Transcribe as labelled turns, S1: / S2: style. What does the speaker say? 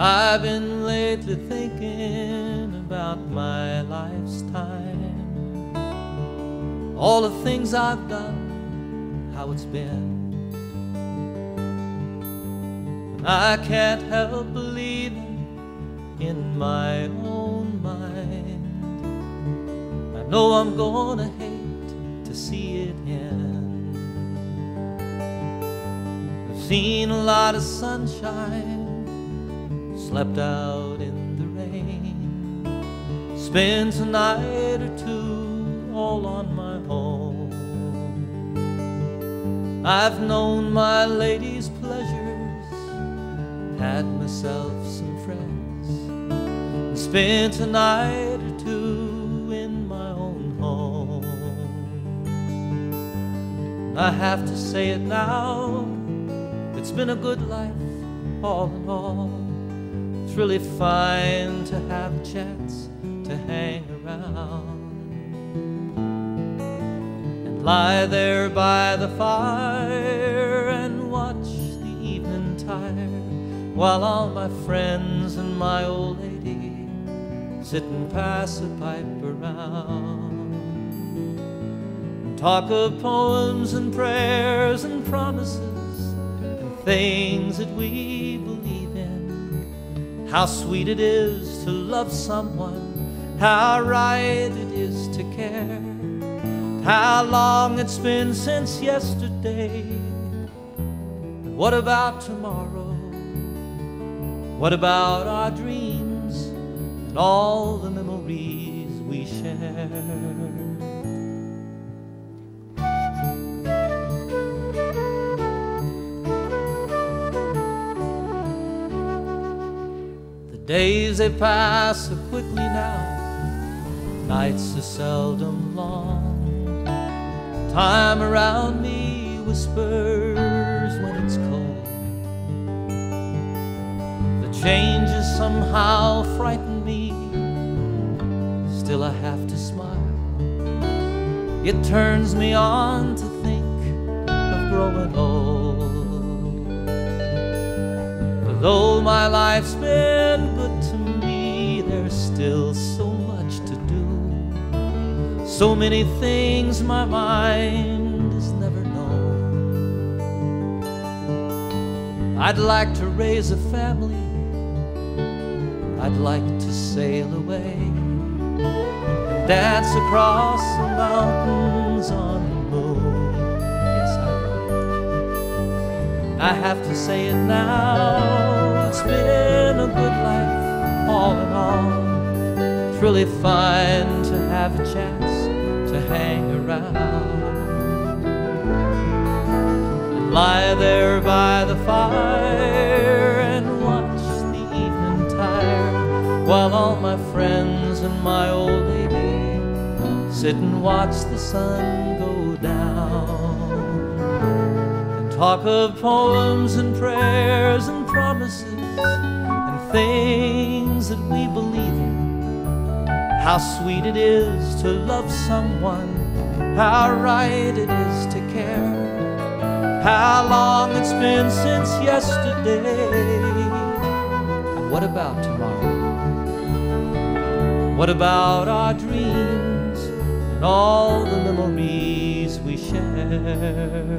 S1: I've been lately thinking about my life's time, all the things I've done, how it's been. I can't help believing in my own mind. I know I'm gonna hate to see it end. I've seen a lot of sunshine slept out in the rain, spent a night or two all on my own. I've known my lady's pleasures, had myself some friends, and spent a night or two in my own home. I have to say it now, it's been a good life all in all really fine to have a chance to hang around and lie there by the fire and watch the evening tire while all my friends and my old lady sit and pass a pipe around and talk of poems and prayers and promises and things that we believe how sweet it is to love someone, how right it is to care, how long it's been since yesterday. What about tomorrow? What about our dreams and all the memories we share? Days they pass so quickly now, nights are seldom long. Time around me whispers when it's cold. The changes somehow frighten me, still I have to smile. It turns me on to think of growing old. Though my life's been good to me, there's still so much to do, so many things my mind has never known. I'd like to raise a family, I'd like to sail away and dance across the mountains on the moon. Yes, I would. I have to say it now, really fine to have a chance to hang around and lie there by the fire and watch the evening tire while all my friends and my old lady sit and watch the sun go down and talk of poems and prayers and promises and things that we believe how sweet it is to love someone, how right it is to care, how long it's been since yesterday. And what about tomorrow? What about our dreams and all the memories we share?